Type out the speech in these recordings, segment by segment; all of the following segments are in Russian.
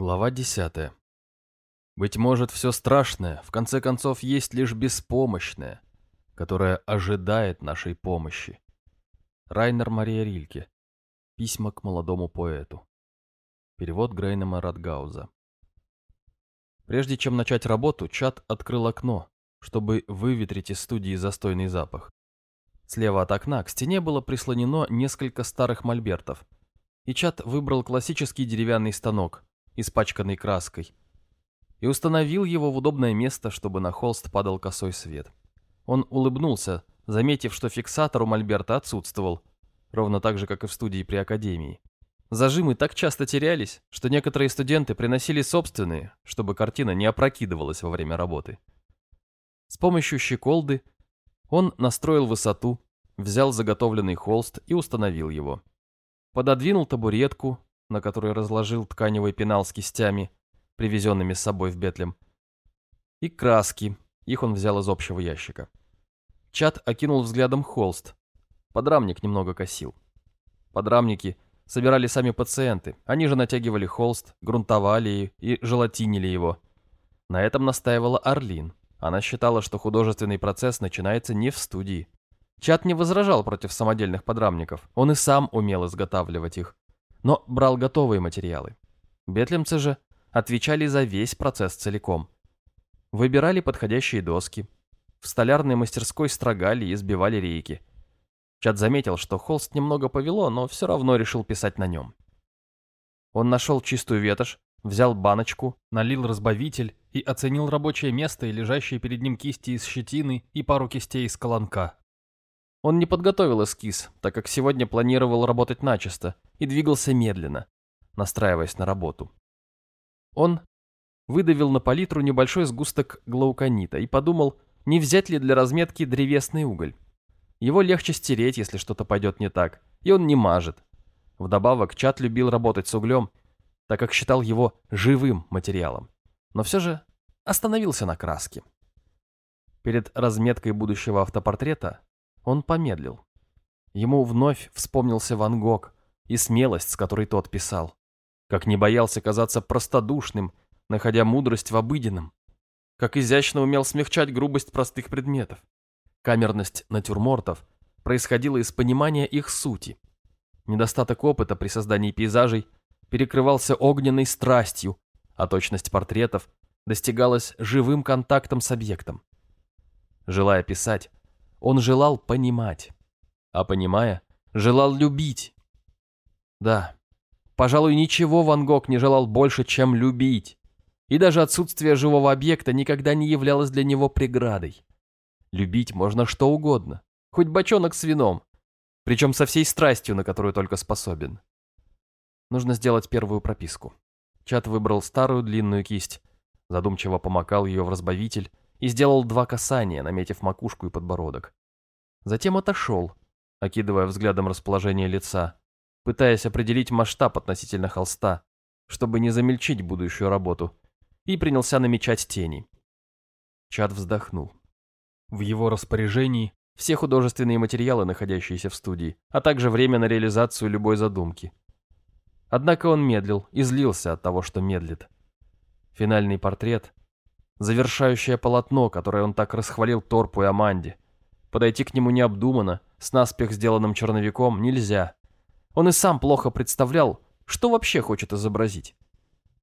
Глава 10. Быть может, все страшное, в конце концов, есть лишь беспомощное, которое ожидает нашей помощи. Райнер Мария Рильке. Письма к молодому поэту. Перевод Грейнема Радгауза. Прежде чем начать работу, Чат открыл окно, чтобы выветрить из студии застойный запах. Слева от окна к стене было прислонено несколько старых мольбертов, и Чат выбрал классический деревянный станок – испачканный краской, и установил его в удобное место, чтобы на холст падал косой свет. Он улыбнулся, заметив, что фиксатор у Мольберта отсутствовал, ровно так же, как и в студии при Академии. Зажимы так часто терялись, что некоторые студенты приносили собственные, чтобы картина не опрокидывалась во время работы. С помощью щеколды он настроил высоту, взял заготовленный холст и установил его. Пододвинул табуретку, на которой разложил тканевый пенал с кистями, привезенными с собой в Бетлем, и краски, их он взял из общего ящика. Чат окинул взглядом холст. Подрамник немного косил. Подрамники собирали сами пациенты, они же натягивали холст, грунтовали и желатинили его. На этом настаивала Орлин. Она считала, что художественный процесс начинается не в студии. Чат не возражал против самодельных подрамников, он и сам умел изготавливать их но брал готовые материалы. Бетлемцы же отвечали за весь процесс целиком. Выбирали подходящие доски. В столярной мастерской строгали и сбивали рейки. Чат заметил, что холст немного повело, но все равно решил писать на нем. Он нашел чистую ветошь, взял баночку, налил разбавитель и оценил рабочее место и лежащие перед ним кисти из щетины и пару кистей из колонка. Он не подготовил эскиз, так как сегодня планировал работать начисто и двигался медленно, настраиваясь на работу. Он выдавил на палитру небольшой сгусток глауконита и подумал, не взять ли для разметки древесный уголь. Его легче стереть, если что-то пойдет не так, и он не мажет. Вдобавок, Чат любил работать с углем, так как считал его живым материалом. Но все же остановился на краске. Перед разметкой будущего автопортрета он помедлил. Ему вновь вспомнился Ван Гог и смелость, с которой тот писал. Как не боялся казаться простодушным, находя мудрость в обыденном. Как изящно умел смягчать грубость простых предметов. Камерность натюрмортов происходила из понимания их сути. Недостаток опыта при создании пейзажей перекрывался огненной страстью, а точность портретов достигалась живым контактом с объектом. Желая писать, он желал понимать, а понимая, желал любить. Да, пожалуй, ничего Ван Гог не желал больше, чем любить. И даже отсутствие живого объекта никогда не являлось для него преградой. Любить можно что угодно, хоть бочонок с вином, причем со всей страстью, на которую только способен. Нужно сделать первую прописку. Чат выбрал старую длинную кисть, задумчиво помакал ее в разбавитель и сделал два касания, наметив макушку и подбородок. Затем отошел, окидывая взглядом расположение лица, пытаясь определить масштаб относительно холста, чтобы не замельчить будущую работу, и принялся намечать тени. Чат вздохнул. В его распоряжении все художественные материалы, находящиеся в студии, а также время на реализацию любой задумки. Однако он медлил и злился от того, что медлит. Финальный портрет завершающее полотно, которое он так расхвалил Торпу и Аманде. Подойти к нему необдуманно, с наспех сделанным черновиком, нельзя. Он и сам плохо представлял, что вообще хочет изобразить.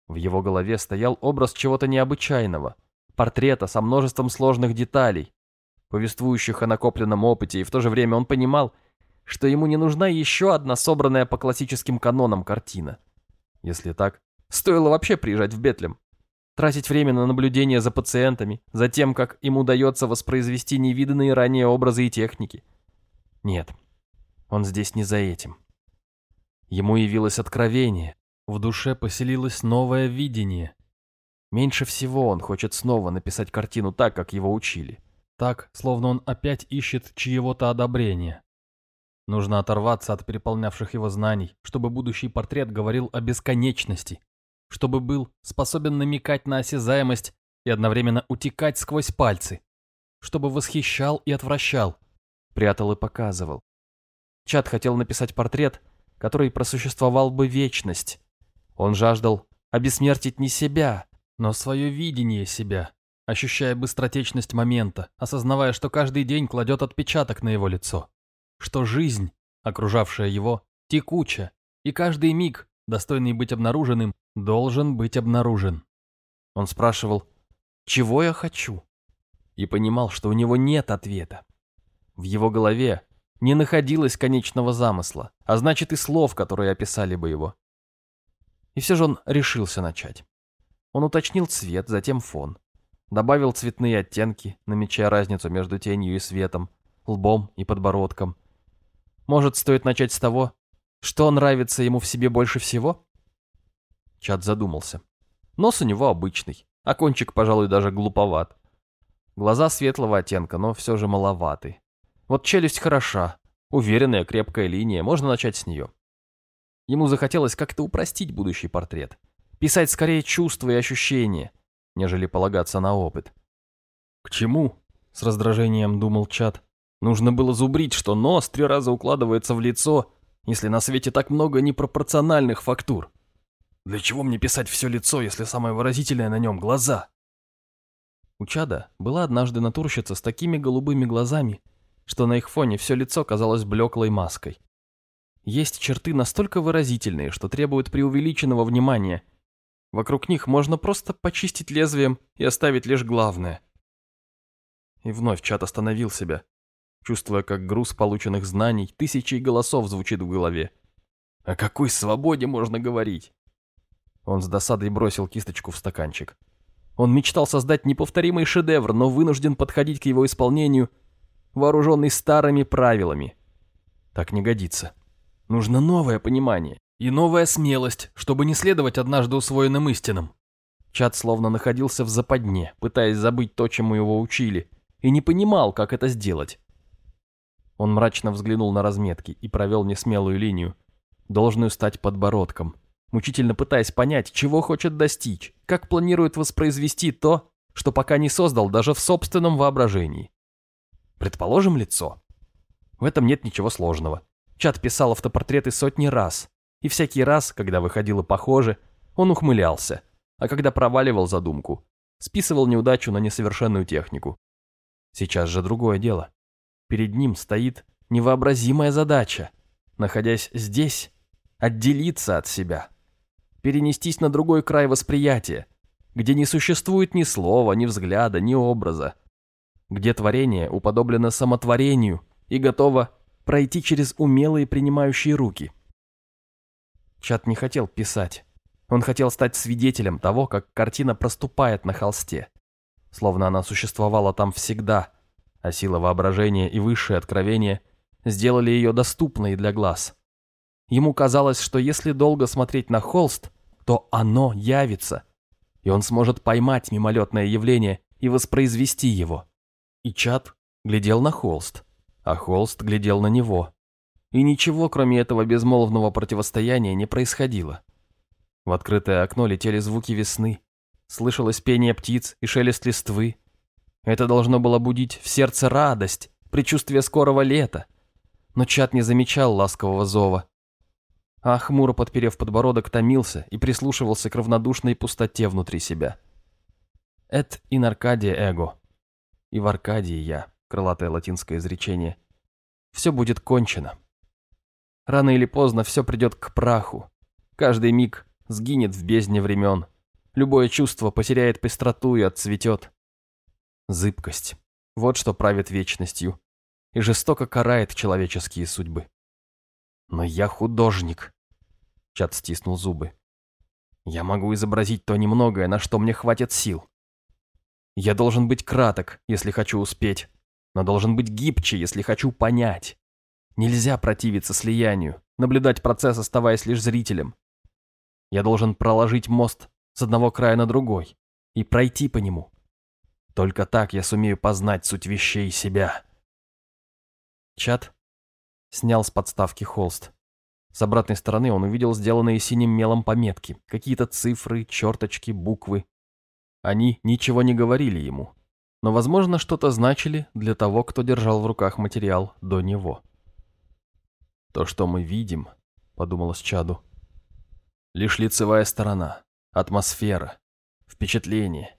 В его голове стоял образ чего-то необычайного, портрета со множеством сложных деталей, повествующих о накопленном опыте, и в то же время он понимал, что ему не нужна еще одна собранная по классическим канонам картина. Если так, стоило вообще приезжать в Бетлем. Тратить время на наблюдение за пациентами, за тем, как им удается воспроизвести невиданные ранее образы и техники. Нет, он здесь не за этим. Ему явилось откровение, в душе поселилось новое видение. Меньше всего он хочет снова написать картину так, как его учили. Так, словно он опять ищет чьего-то одобрения. Нужно оторваться от переполнявших его знаний, чтобы будущий портрет говорил о бесконечности, чтобы был способен намекать на осязаемость и одновременно утекать сквозь пальцы, чтобы восхищал и отвращал, прятал и показывал. Чат хотел написать портрет, который просуществовал бы вечность. Он жаждал обессмертить не себя, но свое видение себя, ощущая быстротечность момента, осознавая, что каждый день кладет отпечаток на его лицо, что жизнь, окружавшая его, текуча, и каждый миг, достойный быть обнаруженным, должен быть обнаружен. Он спрашивал, чего я хочу? И понимал, что у него нет ответа. В его голове не находилось конечного замысла, а значит и слов, которые описали бы его. И все же он решился начать. Он уточнил цвет, затем фон. Добавил цветные оттенки, намечая разницу между тенью и светом, лбом и подбородком. Может, стоит начать с того, что нравится ему в себе больше всего? Чат задумался. Нос у него обычный, а кончик, пожалуй, даже глуповат. Глаза светлого оттенка, но все же маловаты. Вот челюсть хороша, уверенная крепкая линия, можно начать с нее. Ему захотелось как-то упростить будущий портрет. Писать скорее чувства и ощущения, нежели полагаться на опыт. «К чему?» — с раздражением думал Чат. «Нужно было зубрить, что нос три раза укладывается в лицо, если на свете так много непропорциональных фактур. Для чего мне писать все лицо, если самое выразительное на нем — глаза?» У Чада была однажды натурщица с такими голубыми глазами, что на их фоне все лицо казалось блеклой маской. Есть черты настолько выразительные, что требуют преувеличенного внимания. Вокруг них можно просто почистить лезвием и оставить лишь главное. И вновь чат остановил себя, чувствуя, как груз полученных знаний тысячей голосов звучит в голове. О какой свободе можно говорить? Он с досадой бросил кисточку в стаканчик. Он мечтал создать неповторимый шедевр, но вынужден подходить к его исполнению, вооруженный старыми правилами. Так не годится. Нужно новое понимание и новая смелость, чтобы не следовать однажды усвоенным истинам. Чат словно находился в западне, пытаясь забыть то, чему его учили, и не понимал, как это сделать. Он мрачно взглянул на разметки и провел несмелую линию, должную стать подбородком, мучительно пытаясь понять, чего хочет достичь, как планирует воспроизвести то, что пока не создал даже в собственном воображении. Предположим, лицо. В этом нет ничего сложного. Чат писал автопортреты сотни раз, и всякий раз, когда выходило похоже, он ухмылялся, а когда проваливал задумку, списывал неудачу на несовершенную технику. Сейчас же другое дело. Перед ним стоит невообразимая задача, находясь здесь, отделиться от себя, перенестись на другой край восприятия, где не существует ни слова, ни взгляда, ни образа, где творение уподоблено самотворению и готово пройти через умелые принимающие руки. Чат не хотел писать. Он хотел стать свидетелем того, как картина проступает на холсте. Словно она существовала там всегда, а сила воображения и высшее откровение сделали ее доступной для глаз. Ему казалось, что если долго смотреть на холст, то оно явится, и он сможет поймать мимолетное явление и воспроизвести его. И Чат глядел на холст а Холст глядел на него. И ничего, кроме этого безмолвного противостояния, не происходило. В открытое окно летели звуки весны, слышалось пение птиц и шелест листвы. Это должно было будить в сердце радость, предчувствие скорого лета. Но Чат не замечал ласкового зова. А хмуро подперев подбородок, томился и прислушивался к равнодушной пустоте внутри себя. «Эт in Аркадия эго». И в Аркадии я крылатое латинское изречение, все будет кончено. Рано или поздно все придет к праху. Каждый миг сгинет в бездне времен. Любое чувство потеряет пестроту и отцветет. Зыбкость. Вот что правит вечностью и жестоко карает человеческие судьбы. Но я художник. Чат стиснул зубы. Я могу изобразить то немногое, на что мне хватит сил. Я должен быть краток, если хочу успеть но должен быть гибче, если хочу понять. Нельзя противиться слиянию, наблюдать процесс, оставаясь лишь зрителем. Я должен проложить мост с одного края на другой и пройти по нему. Только так я сумею познать суть вещей себя. Чат снял с подставки холст. С обратной стороны он увидел сделанные синим мелом пометки, какие-то цифры, черточки, буквы. Они ничего не говорили ему, но, возможно, что-то значили для того, кто держал в руках материал до него. «То, что мы видим», — подумалось Чаду, — «лишь лицевая сторона, атмосфера, впечатление,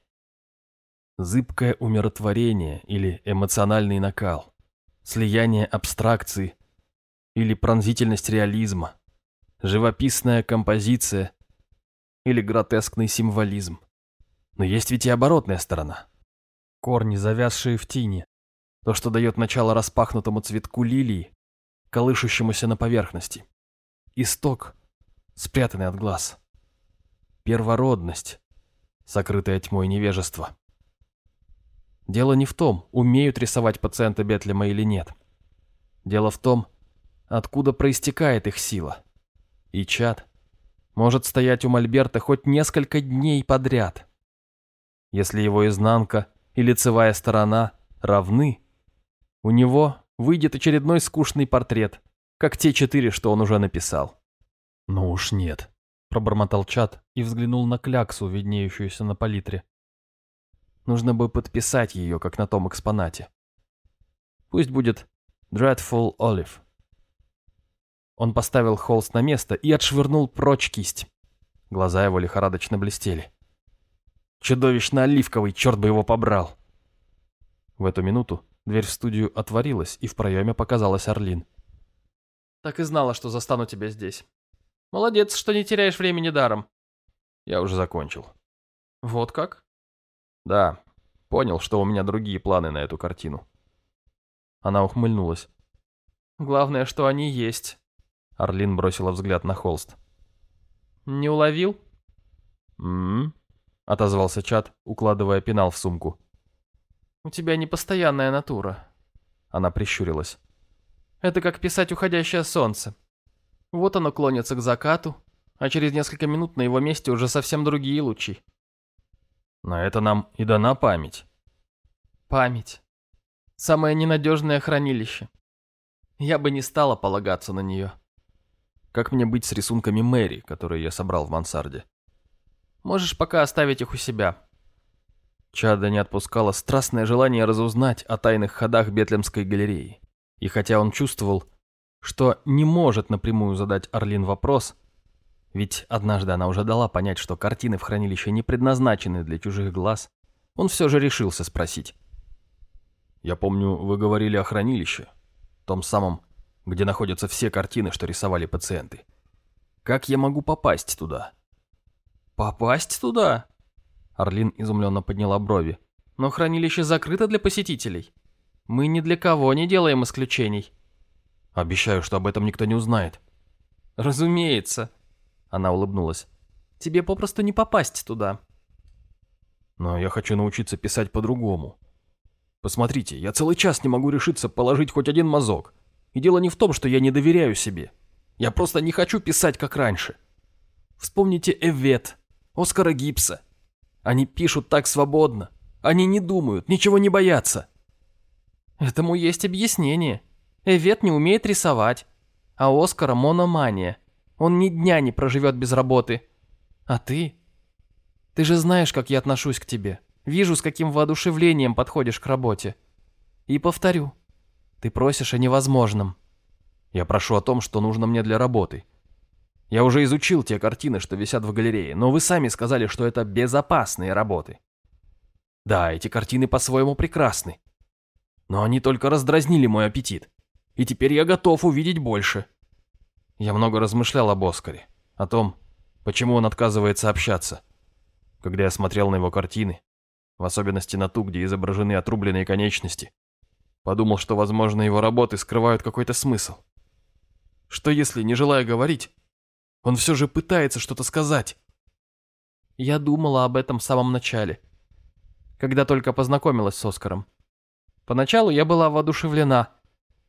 зыбкое умиротворение или эмоциональный накал, слияние абстракции или пронзительность реализма, живописная композиция или гротескный символизм. Но есть ведь и оборотная сторона. Корни, завязшие в тине, то, что дает начало распахнутому цветку лилии, колышущемуся на поверхности. Исток, спрятанный от глаз. Первородность, сокрытая тьмой невежества. Дело не в том, умеют рисовать пациенты Бетлема или нет. Дело в том, откуда проистекает их сила. И чад может стоять у Мольберта хоть несколько дней подряд. Если его изнанка и лицевая сторона равны, у него выйдет очередной скучный портрет, как те четыре, что он уже написал. «Ну уж нет», — пробормотал Чад и взглянул на кляксу, виднеющуюся на палитре. Нужно бы подписать ее, как на том экспонате. Пусть будет Dreadful Olive. Он поставил холст на место и отшвырнул прочь кисть. Глаза его лихорадочно блестели. Чудовищно оливковый, черт бы его побрал. В эту минуту дверь в студию отворилась, и в проеме показалась Орлин. «Так и знала, что застану тебя здесь. Молодец, что не теряешь времени даром». «Я уже закончил». «Вот как?» «Да, понял, что у меня другие планы на эту картину». Она ухмыльнулась. «Главное, что они есть». Орлин бросила взгляд на холст. «Не уловил?» «М-м-м», отозвался Чат, укладывая пенал в сумку. «У тебя непостоянная натура». Она прищурилась. «Это как писать уходящее солнце. Вот оно клонится к закату, а через несколько минут на его месте уже совсем другие лучи». «На это нам и дана память». «Память. Самое ненадежное хранилище. Я бы не стала полагаться на нее». Как мне быть с рисунками Мэри, которые я собрал в мансарде? Можешь пока оставить их у себя. Чада не отпускало страстное желание разузнать о тайных ходах Бетлемской галереи. И хотя он чувствовал, что не может напрямую задать Орлин вопрос, ведь однажды она уже дала понять, что картины в хранилище не предназначены для чужих глаз, он все же решился спросить. «Я помню, вы говорили о хранилище, том самом, где находятся все картины, что рисовали пациенты. Как я могу попасть туда? Попасть туда? Орлин изумленно подняла брови. Но хранилище закрыто для посетителей. Мы ни для кого не делаем исключений. Обещаю, что об этом никто не узнает. Разумеется. Она улыбнулась. Тебе попросту не попасть туда. Но я хочу научиться писать по-другому. Посмотрите, я целый час не могу решиться положить хоть один мазок. И дело не в том, что я не доверяю себе. Я просто не хочу писать, как раньше. Вспомните Эвет, Оскара Гипса. Они пишут так свободно. Они не думают, ничего не боятся. Этому есть объяснение. Эвет не умеет рисовать, а Оскара мономания. Он ни дня не проживет без работы. А ты? Ты же знаешь, как я отношусь к тебе. Вижу, с каким воодушевлением подходишь к работе. И повторю, ты просишь о невозможном. Я прошу о том, что нужно мне для работы. Я уже изучил те картины, что висят в галерее, но вы сами сказали, что это безопасные работы. Да, эти картины по-своему прекрасны. Но они только раздразнили мой аппетит. И теперь я готов увидеть больше. Я много размышлял об Оскаре. О том, почему он отказывается общаться. Когда я смотрел на его картины, в особенности на ту, где изображены отрубленные конечности, Подумал, что, возможно, его работы скрывают какой-то смысл. Что если, не желая говорить, он все же пытается что-то сказать? Я думала об этом в самом начале, когда только познакомилась с Оскаром. Поначалу я была воодушевлена.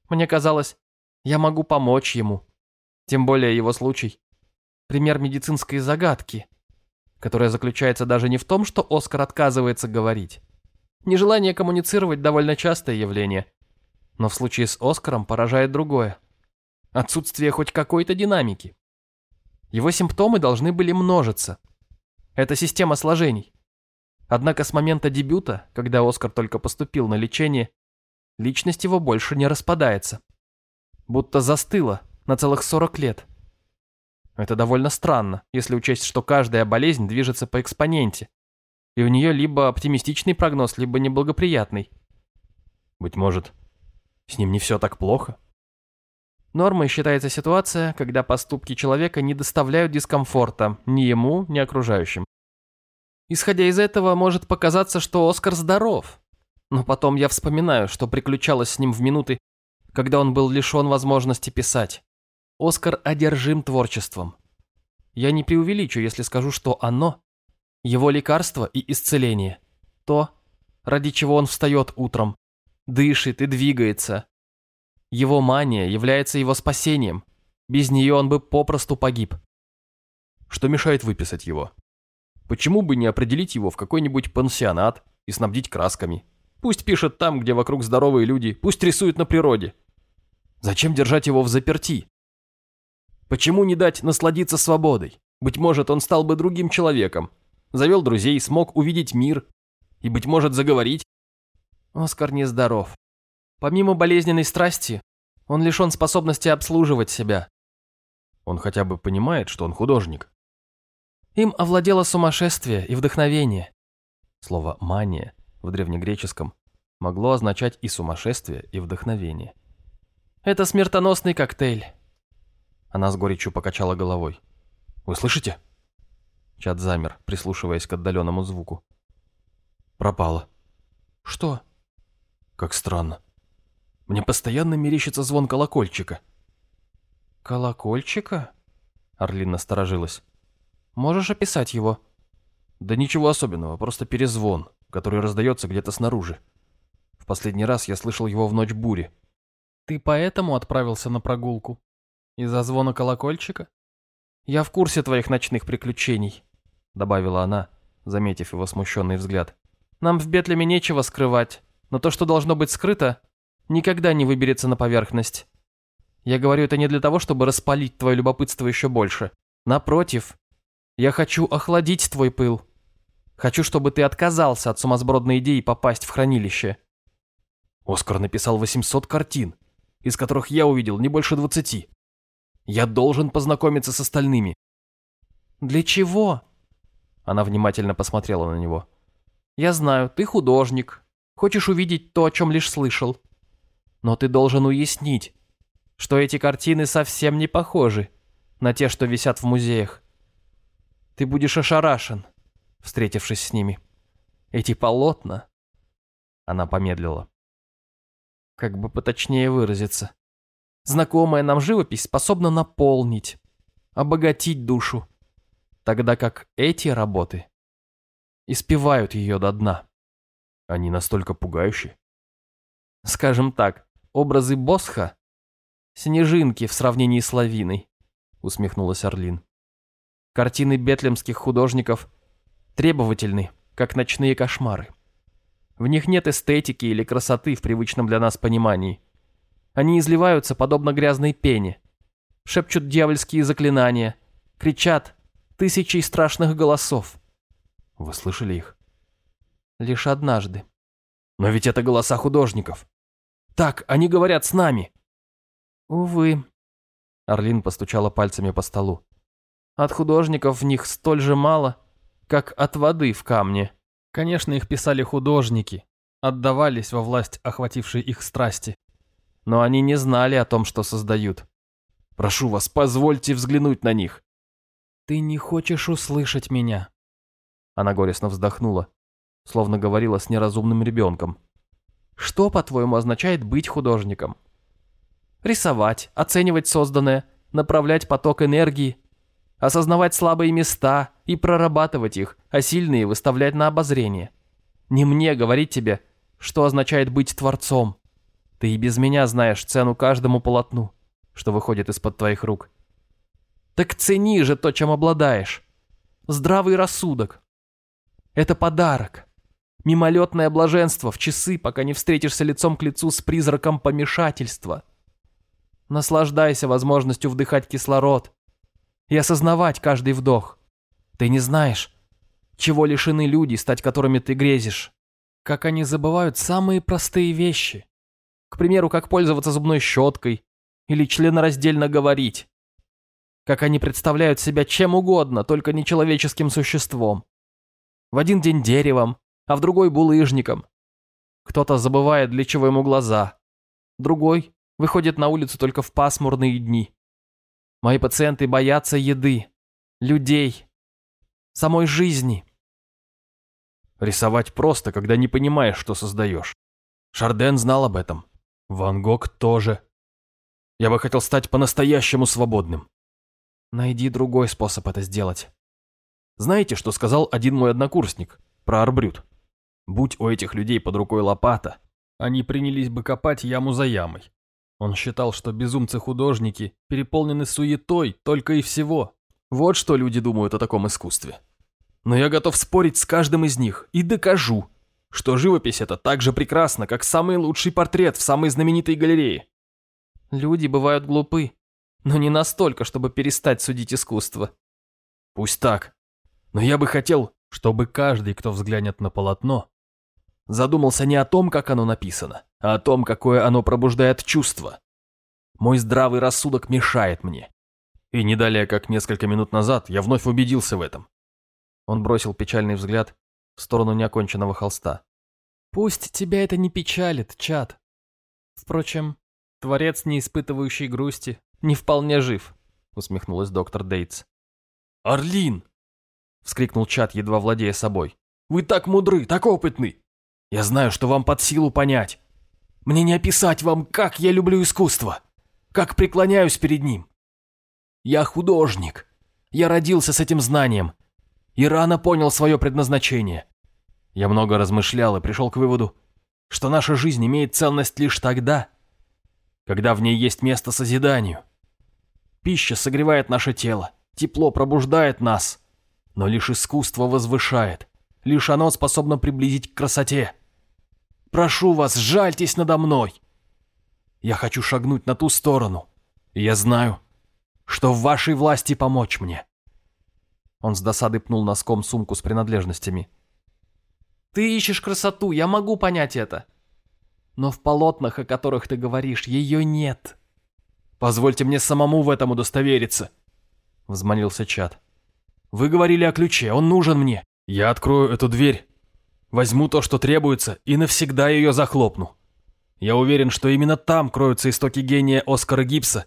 Мне казалось, я могу помочь ему. Тем более его случай. Пример медицинской загадки, которая заключается даже не в том, что Оскар отказывается говорить, Нежелание коммуницировать довольно частое явление. Но в случае с Оскаром поражает другое. Отсутствие хоть какой-то динамики. Его симптомы должны были множиться. Это система сложений. Однако с момента дебюта, когда Оскар только поступил на лечение, личность его больше не распадается. Будто застыла на целых 40 лет. Это довольно странно, если учесть, что каждая болезнь движется по экспоненте, и у нее либо оптимистичный прогноз, либо неблагоприятный. Быть может, с ним не все так плохо? Нормой считается ситуация, когда поступки человека не доставляют дискомфорта ни ему, ни окружающим. Исходя из этого, может показаться, что Оскар здоров. Но потом я вспоминаю, что приключалось с ним в минуты, когда он был лишен возможности писать. Оскар одержим творчеством. Я не преувеличу, если скажу, что оно – его лекарство и исцеление. То, ради чего он встает утром, дышит и двигается. Его мания является его спасением. Без нее он бы попросту погиб. Что мешает выписать его? Почему бы не определить его в какой-нибудь пансионат и снабдить красками? Пусть пишет там, где вокруг здоровые люди, пусть рисует на природе. Зачем держать его в заперти? Почему не дать насладиться свободой? Быть может, он стал бы другим человеком, завел друзей, смог увидеть мир и, быть может, заговорить. Оскар нездоров. Помимо болезненной страсти, он лишен способности обслуживать себя. Он хотя бы понимает, что он художник. Им овладело сумасшествие и вдохновение. Слово «мания» в древнегреческом могло означать и сумасшествие, и вдохновение. Это смертоносный коктейль. Она с горечью покачала головой. «Вы слышите?» Чат замер, прислушиваясь к отдаленному звуку. «Пропало». «Что?» «Как странно. Мне постоянно мерещится звон колокольчика». «Колокольчика?» Орлин насторожилась. «Можешь описать его?» «Да ничего особенного, просто перезвон, который раздается где-то снаружи. В последний раз я слышал его в ночь бури». «Ты поэтому отправился на прогулку?» «Из-за звона колокольчика?» «Я в курсе твоих ночных приключений», — добавила она, заметив его смущенный взгляд. «Нам в Бетлеме нечего скрывать, но то, что должно быть скрыто, никогда не выберется на поверхность. Я говорю это не для того, чтобы распалить твое любопытство еще больше. Напротив, я хочу охладить твой пыл. Хочу, чтобы ты отказался от сумасбродной идеи попасть в хранилище». Оскар написал 800 картин, из которых я увидел не больше 20. Я должен познакомиться с остальными. Для чего? Она внимательно посмотрела на него. Я знаю, ты художник. Хочешь увидеть то, о чем лишь слышал. Но ты должен уяснить, что эти картины совсем не похожи на те, что висят в музеях. Ты будешь ошарашен, встретившись с ними. Эти полотна... Она помедлила. Как бы поточнее выразиться. Знакомая нам живопись способна наполнить, обогатить душу, тогда как эти работы испевают ее до дна. Они настолько пугающие. Скажем так, образы Босха — снежинки в сравнении с лавиной, усмехнулась Орлин. Картины бетлемских художников требовательны, как ночные кошмары. В них нет эстетики или красоты в привычном для нас понимании. Они изливаются, подобно грязной пене. Шепчут дьявольские заклинания. Кричат тысячи страшных голосов. Вы слышали их? Лишь однажды. Но ведь это голоса художников. Так, они говорят с нами. Увы. Орлин постучала пальцами по столу. От художников в них столь же мало, как от воды в камне. Конечно, их писали художники, отдавались во власть охватившей их страсти но они не знали о том, что создают. Прошу вас, позвольте взглянуть на них. Ты не хочешь услышать меня. Она горестно вздохнула, словно говорила с неразумным ребенком. Что, по-твоему, означает быть художником? Рисовать, оценивать созданное, направлять поток энергии, осознавать слабые места и прорабатывать их, а сильные выставлять на обозрение. Не мне говорить тебе, что означает быть творцом. Ты и без меня знаешь цену каждому полотну, что выходит из-под твоих рук. Так цени же то, чем обладаешь. Здравый рассудок. Это подарок. Мимолетное блаженство в часы, пока не встретишься лицом к лицу с призраком помешательства. Наслаждайся возможностью вдыхать кислород и осознавать каждый вдох. Ты не знаешь, чего лишены люди, стать которыми ты грезишь. Как они забывают самые простые вещи. К примеру, как пользоваться зубной щеткой или членораздельно говорить. как они представляют себя чем угодно, только не человеческим существом. В один день деревом, а в другой булыжником. Кто-то забывает, для чего ему глаза. Другой выходит на улицу только в пасмурные дни. Мои пациенты боятся еды, людей, самой жизни. Рисовать просто, когда не понимаешь, что создаешь. Шарден знал об этом. Ван Гог тоже. Я бы хотел стать по-настоящему свободным. Найди другой способ это сделать. Знаете, что сказал один мой однокурсник про арбрют? Будь у этих людей под рукой лопата, они принялись бы копать яму за ямой. Он считал, что безумцы-художники переполнены суетой только и всего. Вот что люди думают о таком искусстве. Но я готов спорить с каждым из них и докажу, что живопись это так же прекрасна, как самый лучший портрет в самой знаменитой галерее. Люди бывают глупы, но не настолько, чтобы перестать судить искусство. Пусть так. Но я бы хотел, чтобы каждый, кто взглянет на полотно, задумался не о том, как оно написано, а о том, какое оно пробуждает чувство. Мой здравый рассудок мешает мне. И не далее, как несколько минут назад, я вновь убедился в этом. Он бросил печальный взгляд в сторону неоконченного холста. «Пусть тебя это не печалит, чат. Впрочем, творец, не испытывающий грусти, не вполне жив», усмехнулась доктор Дейтс. «Орлин!» — вскрикнул чат, едва владея собой. «Вы так мудры, так опытны! Я знаю, что вам под силу понять. Мне не описать вам, как я люблю искусство, как преклоняюсь перед ним. Я художник. Я родился с этим знанием и рано понял свое предназначение. Я много размышлял и пришел к выводу, что наша жизнь имеет ценность лишь тогда, когда в ней есть место созиданию. Пища согревает наше тело, тепло пробуждает нас, но лишь искусство возвышает, лишь оно способно приблизить к красоте. Прошу вас, жальтесь надо мной. Я хочу шагнуть на ту сторону, и я знаю, что в вашей власти помочь мне. Он с досады пнул носком сумку с принадлежностями. Ты ищешь красоту, я могу понять это. Но в полотнах, о которых ты говоришь, ее нет. Позвольте мне самому в этом удостовериться, взмолился Чат. Вы говорили о ключе, он нужен мне. Я открою эту дверь Возьму то, что требуется, и навсегда ее захлопну. Я уверен, что именно там кроются истоки гения Оскара Гипса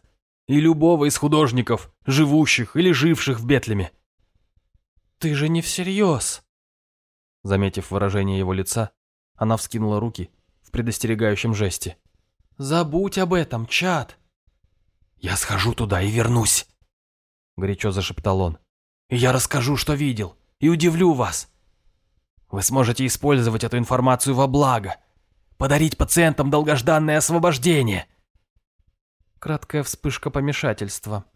и любого из художников, живущих или живших в Бетлеме. «Ты же не всерьез!» Заметив выражение его лица, она вскинула руки в предостерегающем жесте. «Забудь об этом, чад!» «Я схожу туда и вернусь!» Горячо зашептал он. «И я расскажу, что видел, и удивлю вас. Вы сможете использовать эту информацию во благо, подарить пациентам долгожданное освобождение. Краткая вспышка помешательства.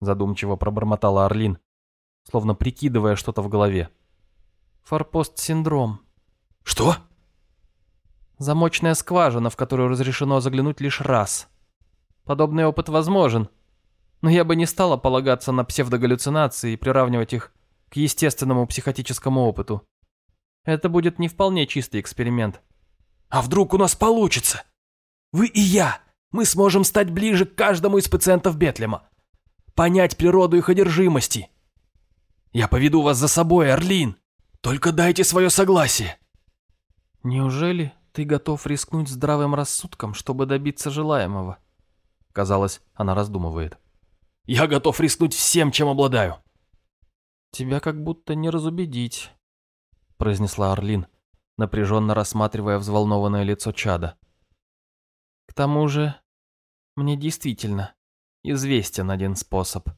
Задумчиво пробормотала Орлин, словно прикидывая что-то в голове. Форпост-синдром. Что? Замочная скважина, в которую разрешено заглянуть лишь раз. Подобный опыт возможен, но я бы не стала полагаться на псевдогаллюцинации и приравнивать их к естественному психотическому опыту. Это будет не вполне чистый эксперимент. А вдруг у нас получится? Вы и я, мы сможем стать ближе к каждому из пациентов Бетлема. Понять природу их одержимости. Я поведу вас за собой, Орлин. Только дайте свое согласие. Неужели ты готов рискнуть здравым рассудком, чтобы добиться желаемого? Казалось, она раздумывает. Я готов рискнуть всем, чем обладаю. Тебя как будто не разубедить произнесла Орлин, напряженно рассматривая взволнованное лицо Чада. К тому же, мне действительно известен один способ.